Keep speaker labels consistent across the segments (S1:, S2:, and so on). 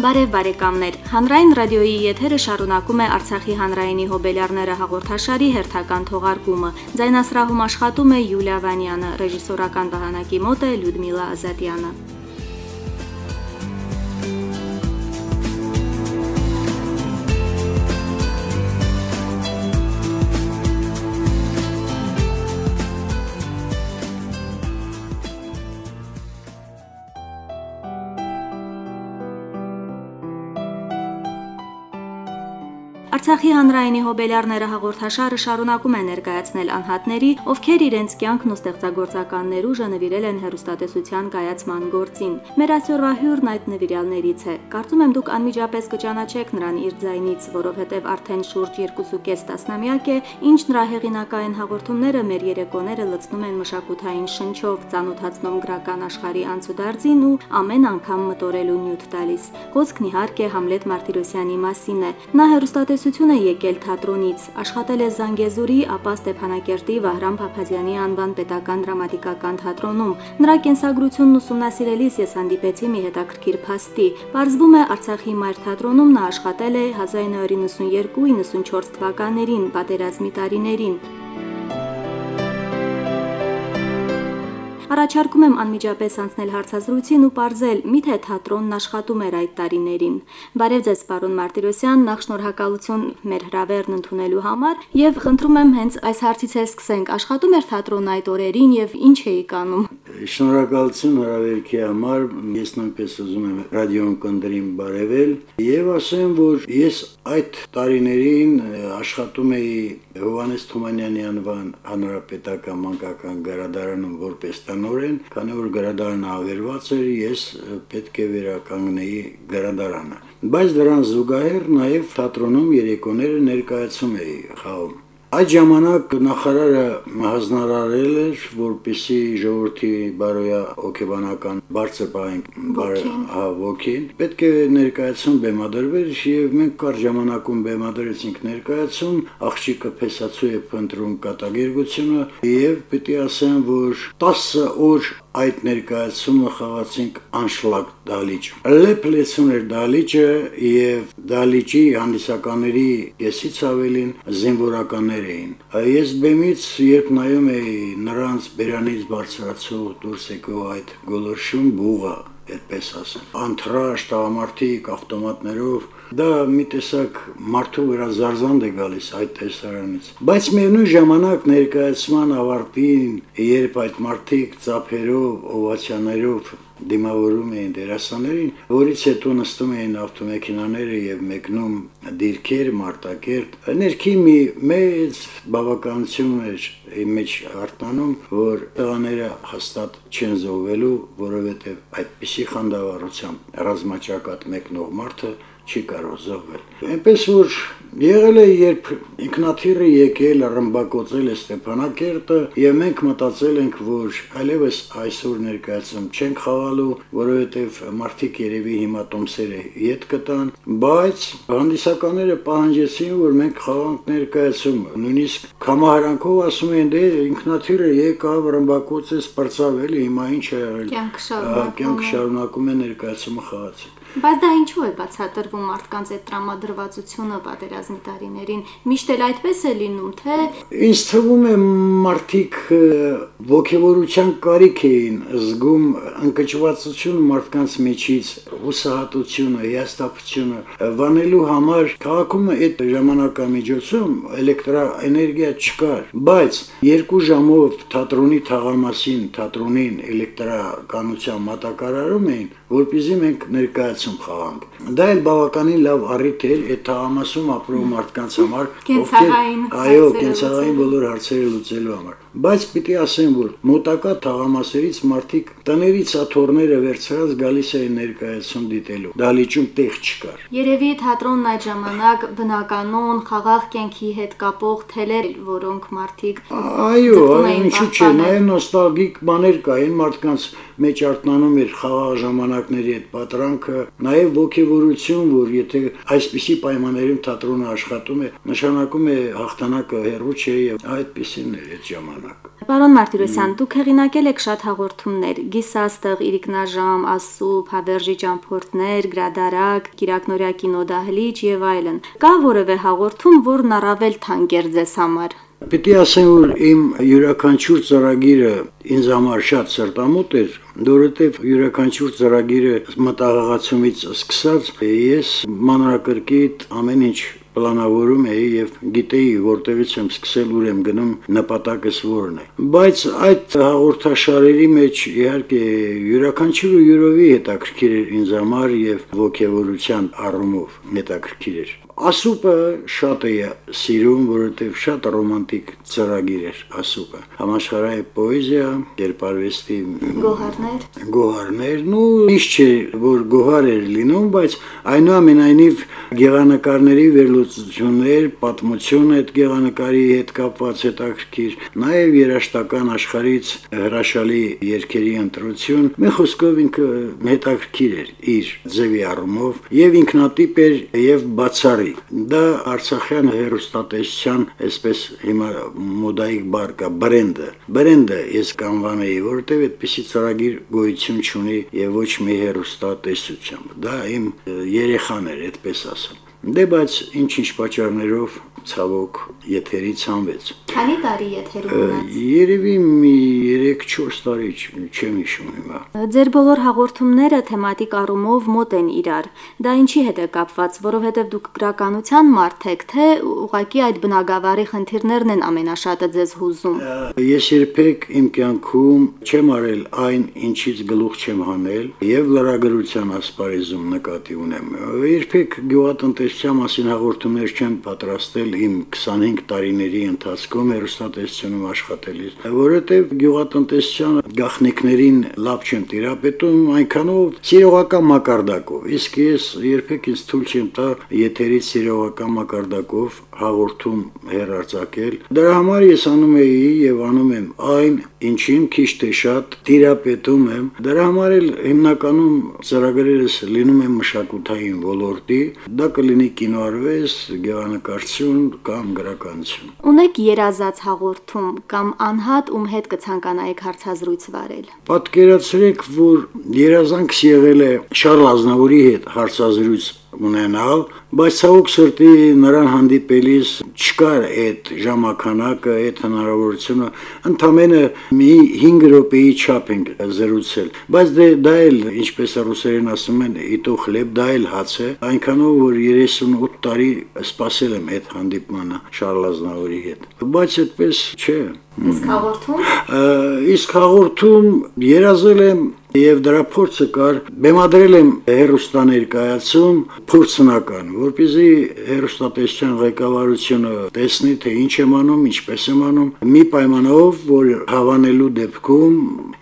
S1: Բարև բարեկամներ։ Հանրային ռադիոյի եթերը շարունակում է Արցախի հանրայինի հոբելյարները հաղորդաշարի հերթական թողարկումը։ Ձայնասրահում աշխատում է Յուլիա Վանյանը, ռեժիսորական վահանակի մոտ է Լյուդմիլա Ազատյանը։ Արցախի հանրայինի հոբելյարները հաղորդաշարը շարունակում է ներկայացնել անհատների, ովքեր իրենց կյանքն ու ստեղծագործական ներուժը նվիրել են հերոստատեսության կայացման գործին։ Մեր այսօրվա հյուրն այդ նվիրյալներից է։ Կարծում եմ դուք անմիջապես կճանաչեք նրան իր ձայնից, որովհետև արդեն շուրջ 2.5 տասնամյակ է, ինչ նրա հեղինակային հաղորդումները մեր երեկոները լցնում են մշակութային շնչով, ծանոթացնում գրական աշխարհի անցուդարձին ու ամեն անգամ մտորելու նյութ տալիս։ Խոսքն իհարկե Համլետ Մարտիրոսյանի մասին է։ Նա հերոստատես Տնտեսություն է եկել թատրոնից, աշխատել է Զանգեզուրի, ապա Ստեփանակերտի Վահրամ Փափազյանի անվան պետական դրամատիկական թատրոնում։ Նրա կենսագրությունն ուսումնասիրելիս ես հանդիպեցի մի հետաքրքիր փաստի։ Պարզվում է Արցախի մայր թատրոնում նա աշխատել է 1992-94 թվականներին, պատերազմի տարիներին։ Առաջարկում եմ անմիջապես անցնել հարցազրույցին ու ողրզել, միթե թատրոնն աշխատում էր այդ տարիներին։ Բարև ձեզ, պարոն Մարտիրոսյան, նախ շնորհակալություն մեր հրավերն ընդունելու համար եւ խնդրում եմ հենց այս հարցից է սկսենք։ Աշխատում էր թատրոնն այդ օրերին եւ ինչ էի կանում։
S2: Շնորհակալություն հրավերքի համար։ Ես նույնպես ուզում եմ ռադիոն կնդրին բարևել եւ ասեմ, որ ես այդ տարիներին աշխատում էի Հովանես Թումանյանի անվան հանրապետական մանկական գրադարանում որպես տնօրեն, քանի որ գրադարանը ավերված էր, ես պետք է վերականգնեի գրադարանը։ Բայց դրան զուգահեռ նաև թատրոնում երեկոները ներկայացում էի խաղում։ Այդ ժամանակ նախարարը հանձնարարել էր, որպիսի ժողովրդի բարոյա հոգեբանական բարձր բային
S1: հա
S2: ոգին պետք է ներկայացում բեմադրվեր եւ մենք կար ժամանակում բեմադրեցինք ներկայացում աղջիկը փեսացու է փնտրում կատագերգությունը եւ պետք է ասեմ որ 10 օր այդ ներկայացումը խաղացինք անշլակ դալիճ։ Լեփլեցուն էր դալիճը եւ դալիճի հանդիսականների եսից ավելին զինվորականներ էին։ Ես բեմից երբ նայում էի նրանց բերանից բարձրացող դուրս եկող այդ գոլորշուն բուղը, այդպես ասեմ։ Անտրաշ տղամարդիկ ավտոմատներով դա մի տեսակ մարդու վրա զարզանդ է գալիս այդ տեսարանից բայց միևնույն ժամանակ ներկայացման ավարտին երբ այդ մարդիկ ծափերով օվացիաներով դիմավորում էին դերասաններին, որից հետո նստում էին ավտոմեքենաները եւ մեկնում դիրքեր, մարտակերտ։ Ներքի մի մեծ բավականություն էր մեջ արտանում, որ տղաները հաստատ չեն զոհվելու, որովհետեւ այդպիսի խանդավառությամբ ռազմաճակատ մեկնող մարդը չի կարող զոհվել։ Այնպես որ եղել է երբ ինքնաթիռը եկել ռմբակոծել է Ստեփանակերտը եւ մենք մտածել ենք որ այլևս այսօր ներկայացում չենք խաղալու որովհետեւ մարդիկ երևի հիմա տոմսերը իդ կտան բայց հանդիսականները պահանջեցին որ մենք խաղանք ներկայացում նույնիսկ կամահարանքով ասում են դե ինքնաթիռը եկավ ռմբակոծեց բրծավ էլի հիմա ինչ է եղել
S1: կյանք
S2: շարունակում է ներկայացումը խաղացի
S1: Բայց դա ինչու է բացատրվում մարդկանց այդ տրամադրվածությունը պատերազմի տարիներին։ Միշտ էլ այդպես է լինում, թե
S2: Ինչ թվում է մարդիկ ողջավորության կարիք էին զգում ընկճվածությունը մարդկանց մեջից, հուսահատությունը, հիաստապությունը վանելու համար քաղաքում այդ ժամանակամիջոցում էլեկտրաէներգիա չկար, բայց երկու ժամով թատրոնի թաղամասին, թատրոնին էլեկտրականության մատակարարում էին, որպեսզի մենք ներկայացնենք ներկայացում խաղանք։ Դա էլ բավականին լավ առիթ էր այդ թաղամասում ապրող մարդկանց համար,
S1: ովքեր
S2: այո, կենցաղային բոլոր հարցերը լուծելու համար բայց պիտի ասեմ, որ մոտակա թաղամասերից մարդիկ տներից աթոռները վերցրած գալիս էին ներկայացում դիտելու։ Դալիճում տեղ չկար։
S1: Երևի թատրոնն այդ ժամանակ բնականon խաղաղ կյանքի հետ կապող թելեր, որոնք մարդիկ
S2: Այո, ինչու՞ չէ, նաև նոստալգիկ բաներ կային մարդկանց մեջ արտնանում էր խաղաղ ժամանակների այդ պատրանքը, նաև ողջավորություն, որ եթե այսպիսի պայմաններում թատրոնը աշխատում է, նշանակում է հաղթանակը հերոչ չէ եւ այդպեսին է այդ ժամանակ։
S1: Պարոն Մարտիրոսյան, դուք հեղինակել եք շատ հաղորդումներ՝ Գիսաստղ, Իրիկնաժամ, Ասուփ, Հավերժի ճամփորդներ, Գրադարակ, Կիրակնորյա կինոդահլիճ եւ այլն։ Կա որևէ հաղորդում, որն առավել թանկ էր ձեզ համար։
S2: Պետք է ասեմ, որ իմ յուրաքանչյուր ծրագիրը ինձ համար շատ սրտամոտ էր, որովհետև յուրաքանչյուր ծրագիրը մտահղացումից սկսած ես մանրակրկիտ ամեն ինչ պլանավորում էի եւ գիտեի որտեղից եմ սկսել ուր եմ գնում նպատակս որն է բայց այդ հաղորդաշարերի մեջ իհարկե յուրաքանչյուրը յուրովի հետաքրքիր էր ինձ համար եւ ողջավորության առումով հետաքրքիր էր Ասուպը շատ է սիրում, որովհետև շատ ռոմանտիկ ծրագիր էր ասուպը։ Համաշխարհային պոեզիա, կերպարվեստի
S1: գոհարներ։
S2: Գոհարներ, նու միշտ չէ, որ գոհար էր լինում, բայց այնուամենայնիվ գեղանկարների վերլուծություններ, պատմություն այդ գեղանկարի հետ կապված հետաքրքիր, նաև երաշտական աշխարից հրաշալի երկերի ընտրություն, մի խոսքով ինքը հետաքրքիր էր իր ձևի առումով եւ ինքնատիպ էր եւ բացառի։ Դա Արցախյան հերոստատեսության, այսպես հիմա մոդայիկ բառ կա, բրենդը։ Բրենդը ես կանվանեի, որովհետեւ այդպիսի ծրագիր գոյություն չունի եւ ոչ մի հերոստատեսությամբ։ Դա իմ երեխան էր, այդպես ասեմ։ Դե բայց ինչ-ինչ պատճառներով ցավոք եթերի ցանվեց։
S1: Քանի տարի եթերում մնաց։
S2: Երևի մի 3-4 տարի չեմ հիշում հիմա։
S1: Ձեր բոլոր հաղորդումները թեմատիկ առումով մոտ են իրար։ Դա ինչի հետ է կապված, որովհետև դուք գրականության մարդ եք, թե ուղղակի այդ բնագավառի խնդիրներն են ամենաշատը ձեզ հուզում։
S2: Ես երբեք իմ կյանքում չեմ արել այն, ինչից գլուխ չեմ հանել, եւ լրագրության ասպարեզում նկատի ունեմ։ Երբեք գյուղատնտեսության մասին հաղորդումներ չեմ պատրաստել իմ 25 տարիների ընթացքում հերոստատեսությունում աշխատելիս, որովհետև գյուղատնտեսության գաղտնիքներին լավ չեմ տիրապետում այնքանով սիրողական մակարդակով։ Իսկ ես երբեք ինձ թույլ չեմ տա եթերից սիրողական մակարդակով հաղորդում հերարցակել։ Դրա համար ես անում էի եւ անում եմ այն, ինչին քիչ թե շատ տիրապետում եմ։ Դրա համար էլ հիմնականում ծրագրերս լինում են մշակութային ոլորտի, դա կլինի կինոարվես, գեղանկարչություն, գրականություն կամ գրականություն։
S1: Ունեք երազած հաղորդում կամ անհատ ում հետ կցանկանայիք հարցազրույց վարել։
S2: Պատկերացրեք, որ երազանքս եղել է Շարլ Ազնավուրի հետ հարցազրույց ունենալ, բայց ցավոք սրտի նրան հանդիպելիս չկար այդ ժամանականակը, այդ հնարավորությունը, ընդամենը մի 5 րոպեի չափ ենք զրուցել։ Բայց դե դա էլ, ինչպես ռուսերեն ասում են, իտո խլեբ դա էլ հաց է, այնքանով որ 38 տարի սպասել եմ այդ հանդիպմանը Շարլազնավորի հետ։ Բայց այդպես չէ։
S1: Իսկ հաղորդում։
S2: Իսկ հաղորդում երազել եմ Եվ դրա փորձը կար բեմադրել եմ հերոստաներկայացում փորձնական, որպեսզի հերոստատեսչական ղեկավարությունը տեսնի թե ինչ եմ անում, ինչպես եմ անում, մի պայմանով, որ հավանելու դեպքում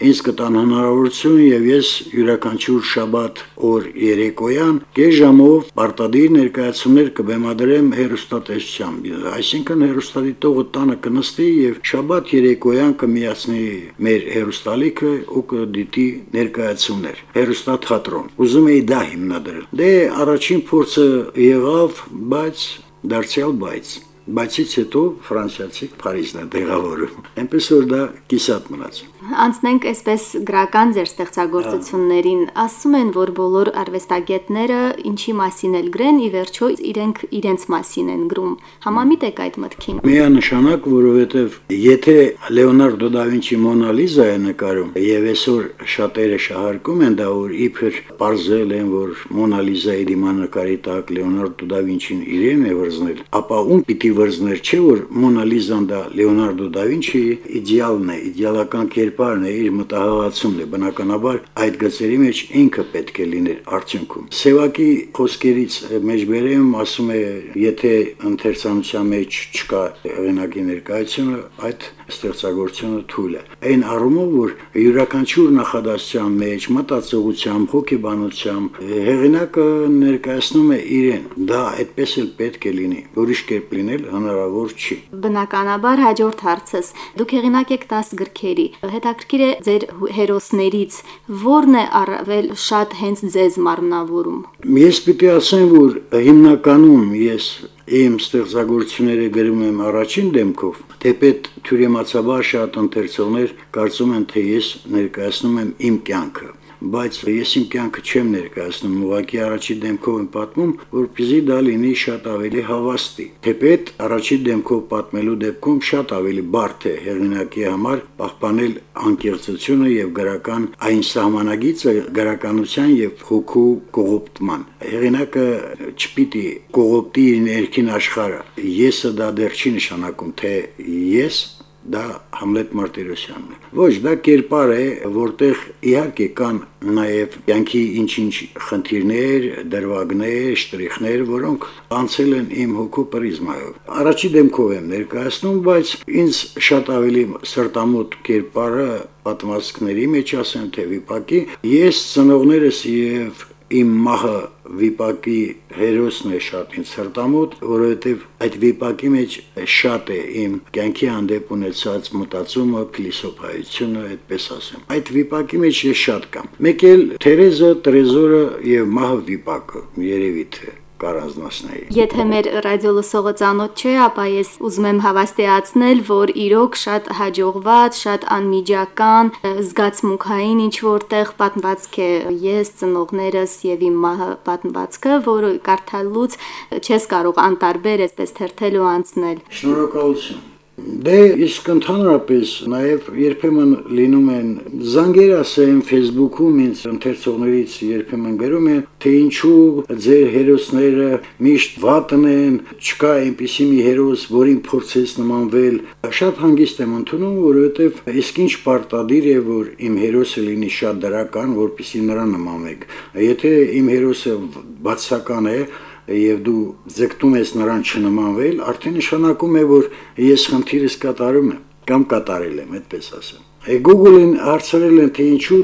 S2: ինձ կտան հնարավորություն եւ ես յուրաքանչյուր շաբաթ օր երեկոյան կես ժամով պարտադիր ներկայացումներ կբեմադրեմ հերոստատեսչությամբ։ Այսինքն հերոստատիտողը տանը կնստի եւ շաբաթ երեկոյան կմիացնի մեր հերոստալիքը ու կդիտի ներկայացումներ հերոստաթատրոն ուզում էի դա հիմնադրել դե առաջին փորձը եղավ բայց դարձյալ բայց բացից հետո ֆրանսիացի Փարիզն է տեղավորում այնպես որ դա կիսատ մնաց
S1: Անցնենք այսպես գրական ձեր ստեղծագործություններին։ Ասում են, որ բոլոր արվեստագետները ինչի մասին էլ գրեն, ի վերջո իրենք իրենց մասին են գրում։ Համամիտ եք այդ մտքին։
S2: Միանշանակ, որովհետև եթե Լեոնարդո դա Վինչի Մոնա Լիզա է նկարում, եւ այսօր շատերը շահարկում են դա, որ իբր բարձել են, որ Մոնա Լիզայի դիմանկարի տակ Լեոնարդո դա Վինչին իրեն է վրձնել, ապա ում պիտի վրձներ, չէ՞ որ Մոնա Լիզան դա Լեոնարդո դա Վինչի իդեալն է, իդեալական կերպ կերպարն է, իր մտահղացումն է, բնականաբար այդ գծերի մեջ ինքը պետք է լիներ արդյունքում։ Սևակի խոսքերից մեջբերեմ ասում է, եթե ընթերցանության մեջ չկա հեղինակի ներկայությունը, այդ ստեղծագործությունը թույլ է։ Այն առումով, որ յուրաքանչյուր նախադասության մեջ մտածողությամբ, հոգեբանությամբ հեղինակը ներկայացնում է իրեն։ Դա այդպես էլ պետք է լինի։ Ուրիշ կերպ լինել հնարավոր չի։
S1: Բնականաբար հաջորդ հարցս։ Դուք հեղինակ եք 10 գրքերի։ Հետ հետաքրքիր է ձեր հերոսներից ո՞րն է առավել շատ հենց ձեզ մարմնավորում։
S2: Ես պիտի ասեմ, որ հիմնականում ես իմ ստեղծագործությունները գրում եմ առաջին դեմքով, թեպետ թյուրիմացաբար շատ ընթերցողներ կարծում են, թե ես ներկայացնում եմ իմ կյանքը բայց ես իմ կյանքը չեմ ներկայացնում, ուղղակի առաջի դեմքով եմ պատմում, որպեսզի դա լինի շատ ավելի հավաստի։ Թեպետ առաջի դեմքով պատմելու դեպքում շատ ավելի բարդ է հեղինակի համար պահպանել անկեղծությունը եւ գրական այն սահմանագիծը գրականության եւ հոգու կողոպտման։ Հեղինակը չպիտի կողոպտի ներքին աշխարհը։ Եսը դա դեռ չի նշանակում, թե ես դա Համլետ Մարտիրոսյանն է։ Ոչ, դա կերպար է, որտեղ իհարկե կան նաև յանքի ինչ-ինչ խնդիրներ, դրվագներ, շտրիխներ, որոնք անցել են իմ հոգու պրիզմայով։ Առաջի դեմքով եմ ներկայացնում, բայց ինձ շատ ավելի սրտամոտ կերպարը պատմվածքների մեջ ասեմ թե վիպակի ես ծնողներս եւ իմ մահը վիպակի հերոսն է շատ ինձ սրտամոտ, որովհետև այդ վիպակի մեջ շատ է իմ կյանքի հանդեպ ունեցած մտածումը, փիլիսոփայությունը, այդպես ասեմ։ Այդ վիպակի մեջ ես շատ կամ։ Մեկ էլ Թերեզը, Տրեզորը եւ մահը վիպակը երևի թե կառանձնացնեի։
S1: Եթե մեր ռադիո լսողը ծանոթ չէ, ապա ես ուզում եմ հավաստիացնել, որ իրոք շատ հաջողված, շատ անմիջական, զգացմունքային ինչ որտեղ պատմվածք է ես ծնողներս եւ իմ մահը պատմվածքը, որը կարդալուց չես կարող անտարբեր այսպես թերթել ու անցնել։
S2: Շնորհակալություն։ Դե իսկ ընդհանրապես նաև երբեմն լինում են զանգեր ասեմ Facebook-ում ինձ ընթերցողներից երբեմն գրում են թե ինչու ձեր հերոսները միշտ վատն են, չկա այնպիսի մի հերոս, որին փորձես նմանվել։ Շատ հանգիստ եմ ընդունում, որովհետև իսկ ինչ պարտադիր է, որ իմ հերոսը լինի շատ դրական, որպեսզի նրան նմանվեք։ Եթե իմ հերոսը բացական է, եւ դու ձգտում ես նրան չնմանվել, արդեն նշանակում է, որ ես խնդիրս կատարում եմ կամ կատարել եմ, այդպես ասեմ։ Google-ին հարցրել են թե ինչու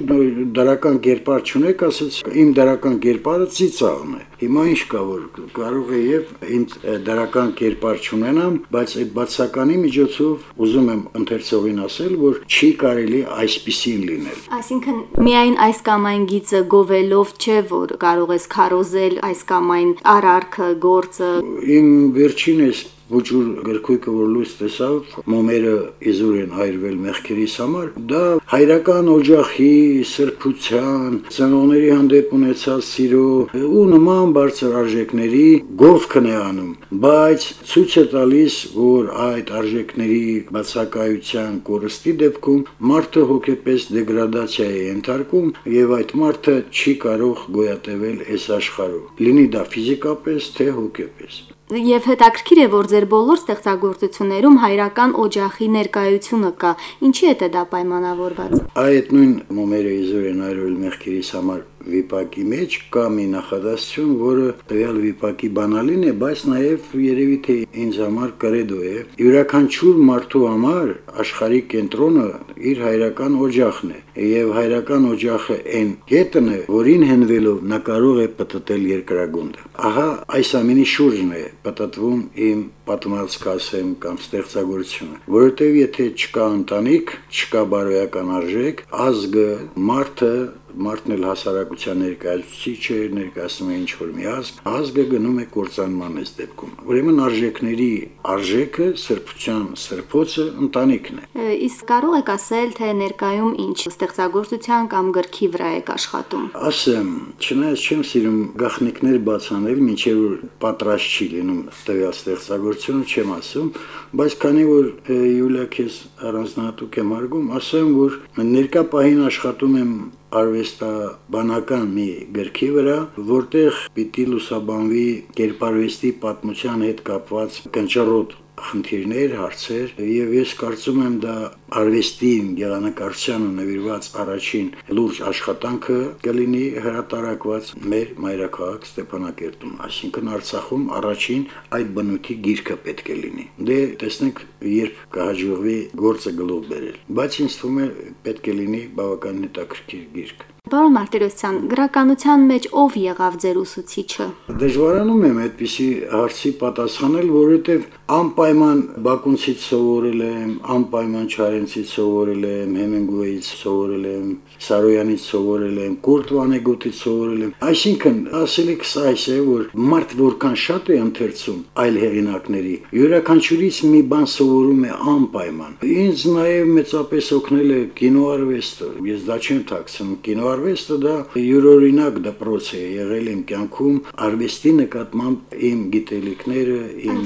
S2: դրական կերպար չունեք, ասաց իմ դրական կերպարը ծիծաղն է։ Հիմա ինչ կա որ կարող է եւ ինձ դրական կերպար չունենամ, բայց այդ բացականի միջոցով ուզում եմ ընթերցողին ասել, որ չի կարելի այսպեսին լինել։
S1: Այսինքն միայն այս կամ այն գիծը գովելով չէ, որ կարող ես քարոզել այս կամ այն արարքը, գործը։
S2: Իմ վերջինս ոչուր գրքույկը որ լույս տեսավ, մոմերը իզուր են հայրվել մեղքերիս համար, դա հայրական օջախի, սրբության, ծնողների հանդեպ ունեցած սիրո ու նման բարձր արժեքների գովքն է անում, բայց ցույց է տալիս, որ այդ արժեքների բացակայության կորստի դեպքում մարդը հոգեպես դեգրադացիա է ընթարկում եւ այդ մարդը չի կարող գոյատևել այս աշխարհում։ Լինի դա ֆիզիկապես թե հոգեպես։
S1: Եվ հետաքրքիր է, որ ձեր բոլոր ստեղծագործություններում հայրական օջախի ներկայությունը կա։ Ինչի է դա պայմանավորված։
S2: Այդ նույն մոմերը իզորեն այրել մեղքերից համար վիպակի մեջ կա մի նախադասություն, որը տվյալ վիպակի բանալին է, բայց նաև երևի թե ինձ համար կրեդո է։ Յուրաքանչյուր մարդու համար աշխարհի կենտրոնը իր հայրական օջախն է, եւ հայրական օջախը այն կետն է, որին հենվելով նա կարող է պատտել երկրագունդը։ Ահա այս ամենի շուրջն է պատտվում իմ պատմածք ասեմ կամ ստեղծագործությունը, որովհետև եթե չկա ընտանիք, չկա բարոյական արժեք, ազգը, մարդը մարդն էլ հասարակության ներկայացուցիչ է, ներկայացնում է ինչ-որ մի ազգ, ազգը գնում է կործանման այս դեպքում։ Ուրեմն արժեքների արժեքը, սրբության սրբոցը ընտանիքն է։
S1: Իսկ կարող եք ասել, թե ներկայում ինչ ստեղծագործության կամ գրքի վրա եք աշխատում։
S2: Ասեմ, չնայած չեմ սիրում գախնիկներ բացանել, մինչև որ պատրաստ չի լինում տվյալ ստեղծագործությունը, չեմ ասում, բայց քանի որ Յուլիա քեզ առանձնահատուկ եմ արգում, ասեմ, որ ներկա պահին աշխատում եմ արվեստաբանական մի գրքի վրա, որտեղ պիտի լուսաբանվի կերպարվեստի պատմության հետ կապված կնճռոտ խնդիրներ, հարցեր եւ ես կարծում եմ դա արվեստին, գեղանկարչությանը նվիրված առաջին լուրջ աշխատանքը կլինի հրատարակված մեր մայրաքաղաք Ստեփանակերտում, այսինքն Արցախում առաջին այդ բնույթի գիրքը պետք է լինի։ Դե տեսնենք երբ կհաջողվի գործը գլուխ բերել, բայց ինձ թվում է պետք է լինի բավական հետաքրքիր գիրք։
S1: Պարոն Մարտիրոսյան, գրականության մեջ ով եղավ ձեր ուսուցիչը։
S2: Դժվարանում եմ այդպիսի հարցի պատասխանել, որովհետև անպայման Բաքունցից սովորել եմ, անպայման Չարենցից սովորել եմ, Հեմինգուեից սովորել եմ, Սարոյանից սովորել եմ, Կուրտ Վանեգոտից սովորել եմ։ Այսինքն, ասելիքս այս է, որ մարդ որքան շատ է ընթերցում այլ հեղինակների, յուրաքանչյուրից մի բան սովորում է անպայման։ Ինձ նաև մեծապես օգնել է կինոարվեստը։ Ես դա չեմ թաքցնում։ Կինոարվեստը դա յուրօրինակ դպրոց է եղել իմ կյանքում արվեստի նկատմամբ իմ գիտելիքները, իմ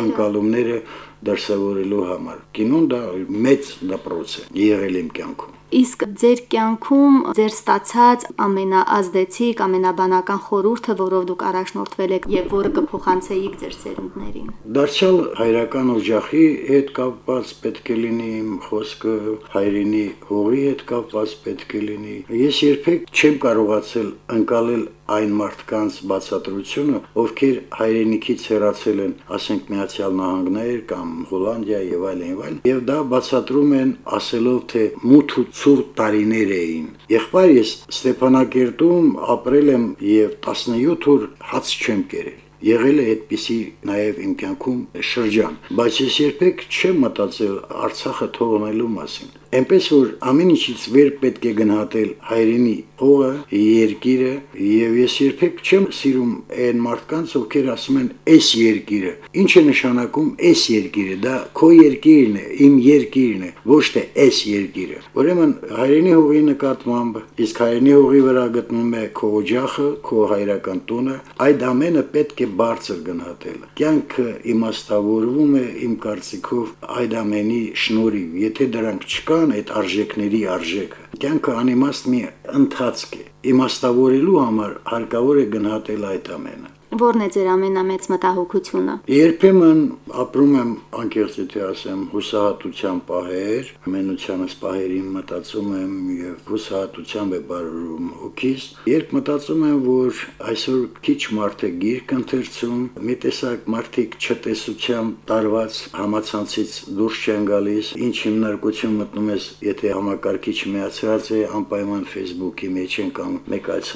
S2: ընկալումները դրսևորելու համար։ Կինոն դա մեծ դպրոց է եղել իմ կյանքում։
S1: Իսկ ձեր կյանքում ձեր ստացած ամենաազդեցիկ, ամենաբանական խորհուրդը, որով դուք առաջնորդվել եք եւ որը կփոխանցեիք ձեր սերունդներին։
S2: Դարձյալ հայրական օջախի հետ կապված պետք է լինի իմ խոսքը, հայրենի հողի հետ կապված պետք է լինի։ Ես երբեք չեմ կարողացել անցնել այն մարդկանց բացատրությունը, ովքեր հայրենիքից հեռացել են, ասենք Միացյալ Նահանգներ կամ Հոլանդիա եւ այլն եւ այլն, եւ դա բացատրում են ասելով, թե մութ ու ցուրտ տարիներ էին։ Եղբայր ես Ստեփանակերտում ապրել եմ եւ 17 օր հաց չեմ կերել եղել է այդպիսի նաև իմ կյանքում շրջան, բայց ես երբեք չեմ մտածել Արցախը թողնելու մասին։ Էնպես որ ամեն ինչից վեր պետք է գնահատել հայրենի հողը, երկիրը, եւ ես երբեք չեմ սիրում այն մարդկանց, ովքեր ասում են «էս երկիրը»։ Ինչ է նշանակում «էս երկիրը»։ Դա քո երկիրն է, իմ երկիրն է, ոչ թե «էս երկիրը»։ Ուրեմն հայրենի հողի նկատմամբ, իսկ հայրենի հողի վրա գտնվում է քո օջախը, քո հայրական տունը, այդ ամենը պետք է բարձր գնահատել։ Կյանքը իմաստավորվում է իմ կարծիքով այդ ամենի շնորհիվ։ Եթե դրանք չկան, կան այդ արժեքների արժեքը։ Կյանքը անիմաստ մի ընթացք է։ Իմաստավորելու համար հարկավոր է գնահատել այդ ամենը։
S1: Որն է ձեր ամենամեծ մտահոգությունը։
S2: Երբեմն ապրում եմ անկեղծիթ ասեմ հուսահատության պահեր, ամենությանս պահերին մտածում եմ եւ հուսահատությամբ է բարուրում հոգիս, երբ մտածում եմ, որ այսօր քիչ մարդ է գիրք ընթերցում, մի տեսակ մարդիկ չտեսությամբ տարված համացանցից դուրս չեն գալիս, ինչ հիմնարկություն մտնում ես, եթե համակարգիչ միացած է անպայման Facebook-ի մեջ են կամ մեկ այլ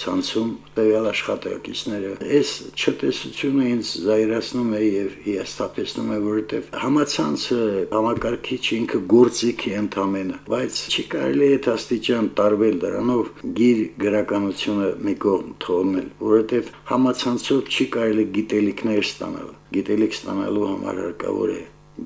S2: ցանցում տվյալ աշխատակիցները այս չտեսությունը ինձ զայրացնում է եւ հիասթափեցնում է որովհետեւ համացանցը համակարգիչ ինքը գործիք է ընդամենը բայց չի կարելի այդ աստիճան տարվել դրանով գիր գրականությունը մի կողմ թողնել որովհետեւ համացանցով չի կարելի գիտելիքներ ստանալ գիտելիք ստանալու համար հարկավոր է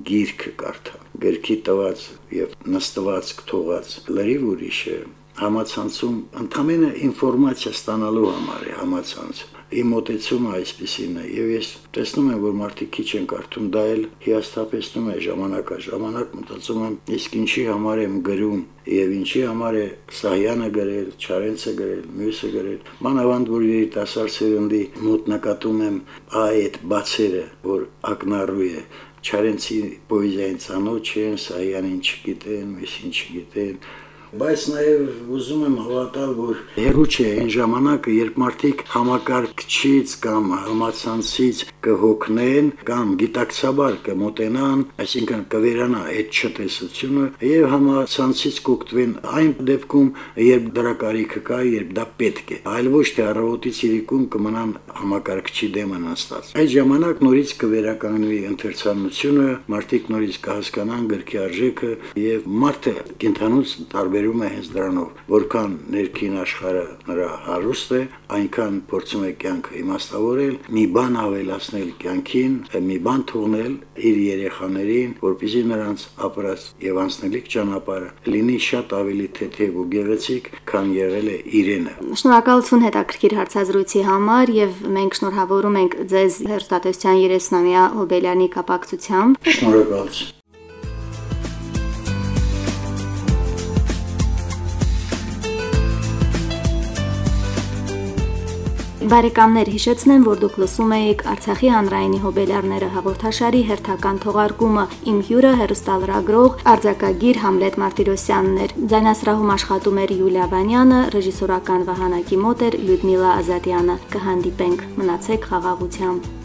S2: գիրքը կարդալ գրքի տված եւ նստված թողած լրիվ ուրիշ է համացանցում ընդամենը ինֆորմացիա ստանալու համար է համացանցը իմ մտածումը այսպեսին է եւ ես տեսնում եմ որ մարդիկ քիչ են կարդում դա էլ հիասթափեցնում է ժամանակա ժամանակ մտածում եմ իսկ ինչի համար եմ գրում եւ ինչի համար է Սահյանը գրել, Չարենցը գրել, մյուսը գրել մանավանդ որ երիտասարդ սերնդի մոտ նկատում եմ այդ բացերը որ ակնառու է Չարենցի պոեզիային ցանոթ չեն, Սահյանին չգիտեն, մյուսին չգիտեն բայց նաև ուզում եմ հավատալ, որ հերու չէ այն ժամանակը, երբ մարդիկ համակարգչից կամ համացանցից կհոգնեն կամ գիտակցաբար կմոտենան, այսինքն կվերանա այդ չտեսությունը եւ համացանցից կօգտվեն այն դեպքում, երբ դրա կարիքը կա, երբ դա պետք է, այլ ոչ թե առավոտից իրիկում կմնան համակարգչի դեմը նստած։ Այդ ժամանակ նորից կվերականգնվի ընթերցանությունը, մարդիկ նորից կհասկանան գրքի արժեքը եւ մարդը կենթանուց տարբեր վերաբերում է հենց դրանով, որքան ներքին աշխարհը նրա հարուստ է, այնքան փորձում է կյանքը իմաստավորել, մի բան ավելացնել կյանքին, մի բան թողնել իր երեխաներին, որպեսզի նրանց ապրած եւ անցնելիք ճանապարհը լինի շատ ավելի թեթև ու գեղեցիկ, քան եղել է իրենը։
S1: Շնորհակալություն հետաքրքիր հարցազրույցի համար եւ մենք շնորհավորում ենք ձեզ հերոստատեսության 30-ամյա Հոբելյանի կապակցությամբ։
S2: Շնորհակալություն։
S1: Բարեկամներ հիշեցնեմ, որ դուք լսում եք Արցախի հանրայինի հոբելյարները հաղորդաշարի հերթական թողարկումը։ Իմ հյուրը հերոստալրագրող արձակագիր Համլետ Մարտիրոսյանն էր։ Ձայնասրահում աշխատում էր Յուլիա Վանյանը, ռեժիսորական վահանակի մոտ էր Լյուդմիլա Ազատյանը։ Կհանդիպենք։ Մնացեք խաղաղությամբ։